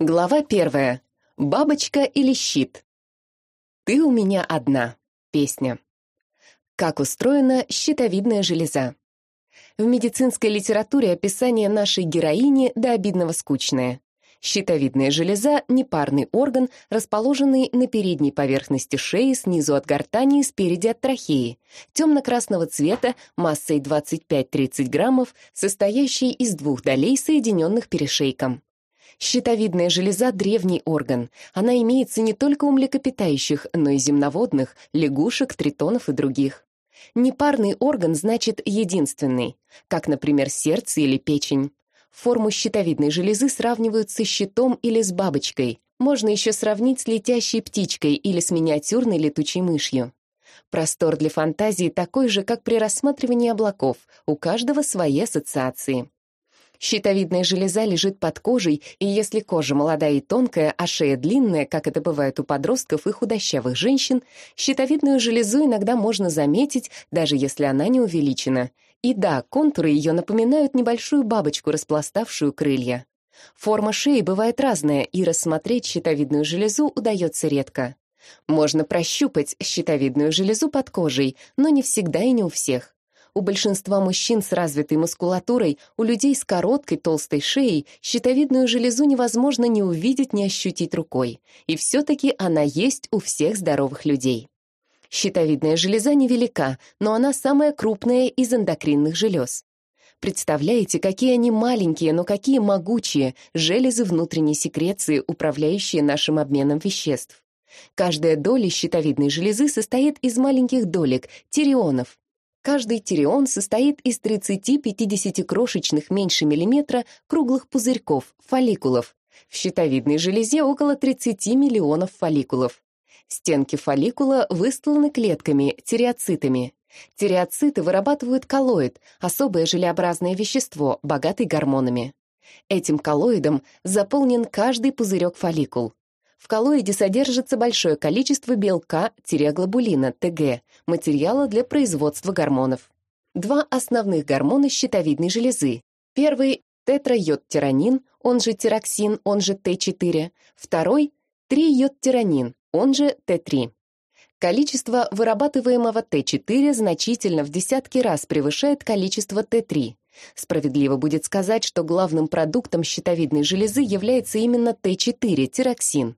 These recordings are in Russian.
Глава первая. Бабочка или щит? Ты у меня одна. Песня. Как устроена щитовидная железа? В медицинской литературе описание нашей героини до обидного скучное. Щитовидная железа — непарный орган, расположенный на передней поверхности шеи, снизу от гортани и спереди от трахеи, темно-красного цвета, массой 25-30 граммов, состоящий из двух долей, соединенных перешейком. Щитовидная железа — древний орган. Она имеется не только у млекопитающих, но и земноводных, лягушек, тритонов и других. Непарный орган значит единственный, как, например, сердце или печень. Форму щитовидной железы сравнивают со щитом или с бабочкой. Можно еще сравнить с летящей птичкой или с миниатюрной летучей мышью. Простор для фантазии такой же, как при рассматривании облаков, у каждого свои ассоциации. Щитовидная железа лежит под кожей, и если кожа молодая и тонкая, а шея длинная, как это бывает у подростков и худощавых женщин, щитовидную железу иногда можно заметить, даже если она не увеличена. И да, контуры ее напоминают небольшую бабочку, распластавшую крылья. Форма шеи бывает разная, и рассмотреть щитовидную железу удается редко. Можно прощупать щитовидную железу под кожей, но не всегда и не у всех. У большинства мужчин с развитой мускулатурой, у людей с короткой толстой шеей щитовидную железу невозможно ни увидеть, ни ощутить рукой. И все-таки она есть у всех здоровых людей. Щитовидная железа невелика, но она самая крупная из эндокринных желез. Представляете, какие они маленькие, но какие могучие железы внутренней секреции, управляющие нашим обменом веществ. Каждая доля щитовидной железы состоит из маленьких долек, тирионов, Каждый тиреон состоит из 30-50 крошечных меньше миллиметра круглых пузырьков, фолликулов. В щитовидной железе около 30 миллионов фолликулов. Стенки фолликула выстланы клетками, тиреоцитами. Тиреоциты вырабатывают коллоид, особое желеобразное вещество, богатый гормонами. Этим коллоидом заполнен каждый пузырек фолликул. В коллоиде содержится большое количество белка-глобулина, ТГ, материала для производства гормонов. Два основных гормона щитовидной железы. Первый – тетрайодтиронин, он же тироксин, он же Т4. Второй – трийодтиронин, он же Т3. Количество вырабатываемого Т4 значительно в десятки раз превышает количество Т3. Справедливо будет сказать, что главным продуктом щитовидной железы является именно Т4, тироксин.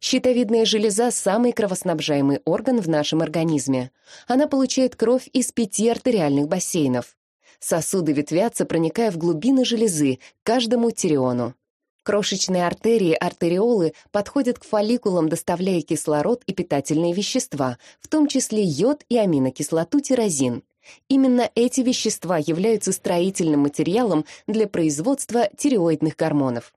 Щитовидная железа – самый кровоснабжаемый орган в нашем организме. Она получает кровь из пяти артериальных бассейнов. Сосуды ветвятся, проникая в глубины железы, каждому тириону. Крошечные артерии, артериолы подходят к фолликулам, доставляя кислород и питательные вещества, в том числе йод и аминокислоту тирозин. Именно эти вещества являются строительным материалом для производства тиреоидных гормонов.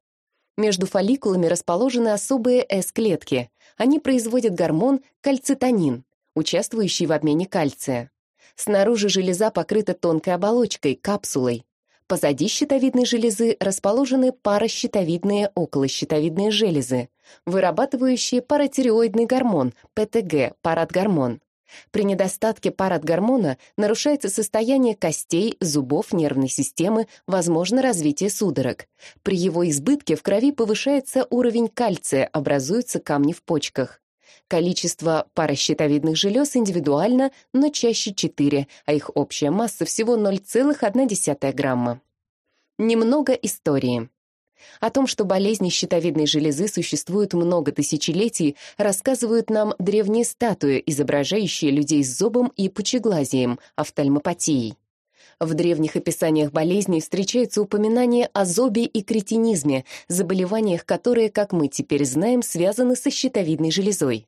Между фолликулами расположены особые S-клетки. Они производят гормон кальцитонин, участвующий в обмене кальция. Снаружи железа покрыта тонкой оболочкой, капсулой. Позади щитовидной железы расположены паращитовидные околощитовидные железы, вырабатывающие паратиреоидный гормон, ПТГ, парадгормон. При недостатке парадгормона нарушается состояние костей, зубов, нервной системы, возможно развитие судорог. При его избытке в крови повышается уровень кальция, образуются камни в почках. Количество паращитовидных желез индивидуально, но чаще 4, а их общая масса всего 0,1 грамма. Немного истории. О том, что болезни щитовидной железы существуют много тысячелетий, рассказывают нам древние статуи, изображающие людей с зобом и пучеглазием, офтальмопатией. В древних описаниях болезней встречаются упоминания о зобе и кретинизме, заболеваниях, которые, как мы теперь знаем, связаны со щитовидной железой.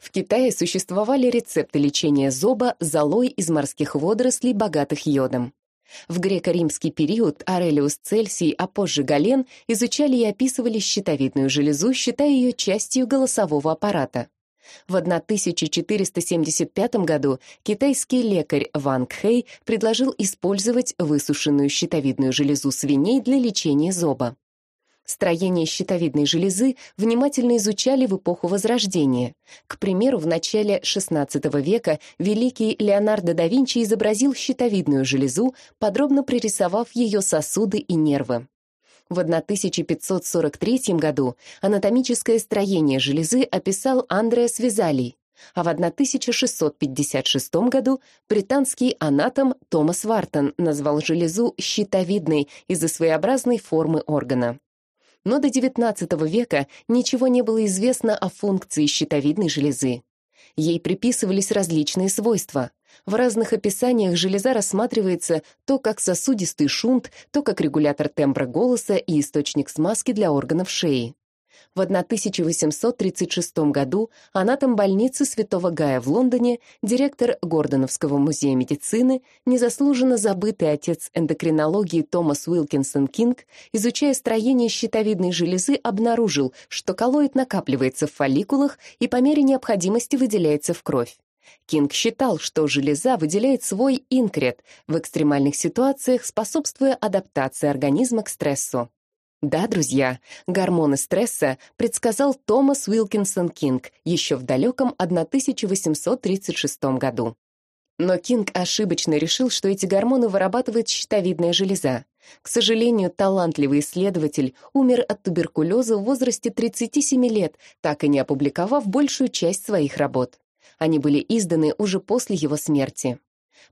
В Китае существовали рецепты лечения зоба золой из морских водорослей, богатых йодом. В греко-римский период Арелиус Цельсий, а позже Гален изучали и описывали щитовидную железу, считая ее частью голосового аппарата. В 1475 году китайский лекарь Ван Кхэй предложил использовать высушенную щитовидную железу свиней для лечения зоба. Строение щитовидной железы внимательно изучали в эпоху Возрождения. К примеру, в начале XVI века великий Леонардо да Винчи изобразил щитовидную железу, подробно прорисовав ее сосуды и нервы. В 1543 году анатомическое строение железы описал Андреас Визалий, а в 1656 году британский анатом Томас Вартон назвал железу щитовидной из-за своеобразной формы органа. Но до XIX века ничего не было известно о функции щитовидной железы. Ей приписывались различные свойства. В разных описаниях железа рассматривается то как сосудистый шунт, то как регулятор тембра голоса и источник смазки для органов шеи. В 1836 году анатом больницы Святого Гая в Лондоне, директор Гордоновского музея медицины, незаслуженно забытый отец эндокринологии Томас Уилкинсон Кинг, изучая строение щитовидной железы, обнаружил, что коллоид накапливается в фолликулах и по мере необходимости выделяется в кровь. Кинг считал, что железа выделяет свой инкрет в экстремальных ситуациях, способствуя адаптации организма к стрессу. Да, друзья, гормоны стресса предсказал Томас Уилкинсон Кинг еще в далеком 1836 году. Но Кинг ошибочно решил, что эти гормоны вырабатывает щитовидная железа. К сожалению, талантливый исследователь умер от туберкулеза в возрасте 37 лет, так и не опубликовав большую часть своих работ. Они были изданы уже после его смерти.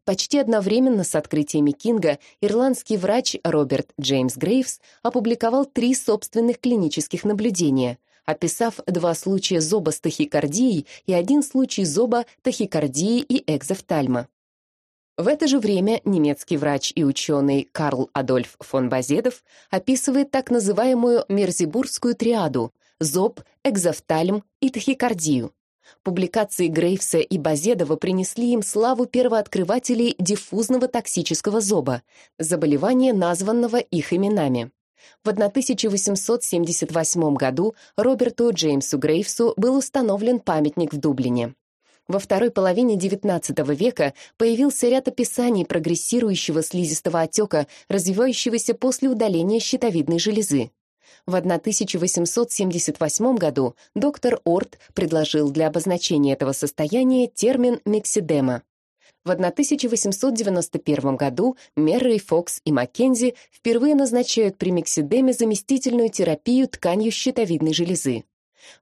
Почти одновременно с открытиями Кинга ирландский врач Роберт Джеймс Грейвс опубликовал три собственных клинических наблюдения, описав два случая зоба с тахикардией и один случай зоба, тахикардии и экзофтальма. В это же время немецкий врач и ученый Карл Адольф фон Базедов описывает так называемую мерзибургскую триаду – зоб, экзофтальм и тахикардию. Публикации Грейвса и Базедова принесли им славу первооткрывателей диффузного токсического зоба, заболевания, названного их именами. В 1878 году Роберту Джеймсу Грейвсу был установлен памятник в Дублине. Во второй половине XIX века появился ряд описаний прогрессирующего слизистого отека, развивающегося после удаления щитовидной железы. В 1878 году доктор Орт предложил для обозначения этого состояния термин миксидема. В 1891 году Меррей, Фокс и Маккензи впервые назначают при миксидеме заместительную терапию тканью щитовидной железы.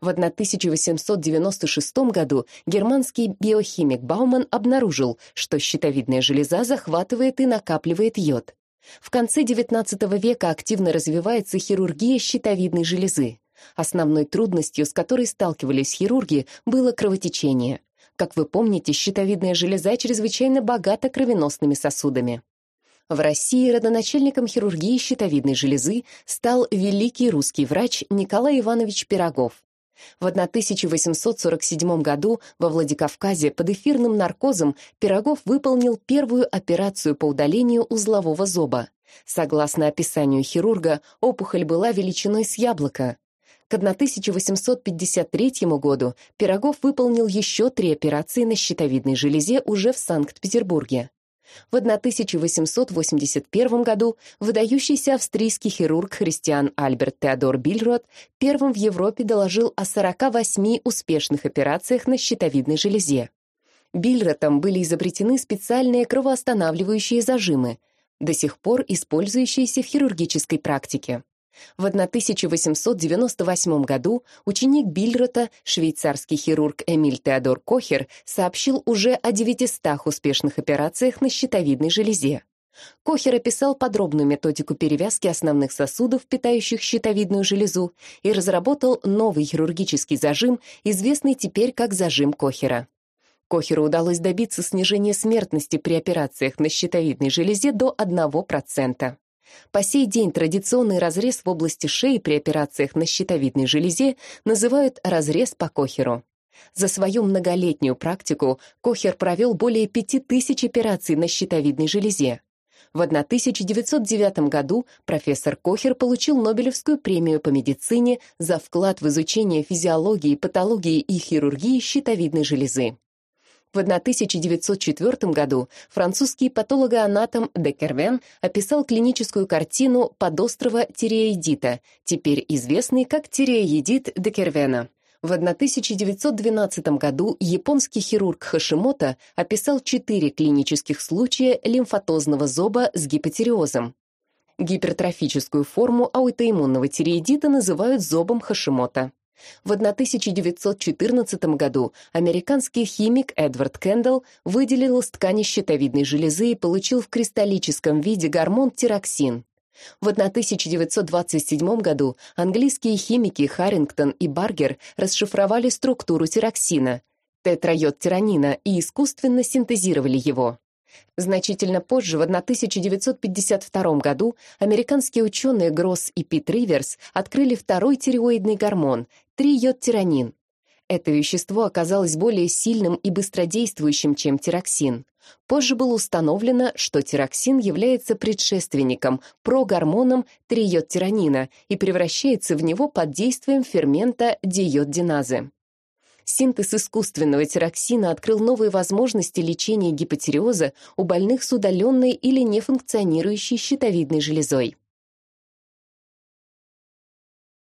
В 1896 году германский биохимик Бауман обнаружил, что щитовидная железа захватывает и накапливает йод. В конце XIX века активно развивается хирургия щитовидной железы. Основной трудностью, с которой сталкивались хирурги, было кровотечение. Как вы помните, щитовидная железа чрезвычайно богата кровеносными сосудами. В России родоначальником хирургии щитовидной железы стал великий русский врач Николай Иванович Пирогов. В 1847 году во Владикавказе под эфирным наркозом Пирогов выполнил первую операцию по удалению узлового зоба. Согласно описанию хирурга, опухоль была величиной с яблоко. К 1853 году Пирогов выполнил еще три операции на щитовидной железе уже в Санкт-Петербурге. В 1881 году выдающийся австрийский хирург христиан Альберт Теодор Бильрот первым в Европе доложил о 48 успешных операциях на щитовидной железе. Бильротом были изобретены специальные кровоостанавливающие зажимы, до сих пор использующиеся в хирургической практике. В 1898 году ученик Бильрота, швейцарский хирург Эмиль Теодор Кохер, сообщил уже о 900 успешных операциях на щитовидной железе. Кохер описал подробную методику перевязки основных сосудов, питающих щитовидную железу, и разработал новый хирургический зажим, известный теперь как зажим Кохера. Кохеру удалось добиться снижения смертности при операциях на щитовидной железе до 1%. По сей день традиционный разрез в области шеи при операциях на щитовидной железе называют разрез по Кохеру. За свою многолетнюю практику Кохер провел более 5000 операций на щитовидной железе. В 1909 году профессор Кохер получил Нобелевскую премию по медицине за вклад в изучение физиологии, патологии и хирургии щитовидной железы. В 1904 году французский патологоанатом Декервен описал клиническую картину подострова тиреоидита, теперь известный как тиреоидит Декервена. В 1912 году японский хирург Хашимото описал четыре клинических случая лимфатозного зоба с гипотериозом. Гипертрофическую форму аутоиммунного тиреидита называют зобом Хашимота. В 1914 году американский химик Эдвард Кендалл выделил из ткани щитовидной железы и получил в кристаллическом виде гормон тироксин. В 1927 году английские химики Харрингтон и Баргер расшифровали структуру тироксина, тетрайод тиранина, и искусственно синтезировали его. Значительно позже, в 1952 году, американские ученые Гросс и Пит Риверс открыли второй тиреоидный гормон – триодтиранин. Это вещество оказалось более сильным и быстродействующим, чем тироксин. Позже было установлено, что тироксин является предшественником, прогормоном триодтиранина и превращается в него под действием фермента диодиназы. Синтез искусственного тироксина открыл новые возможности лечения гипотиреоза у больных с удаленной или нефункционирующей щитовидной железой.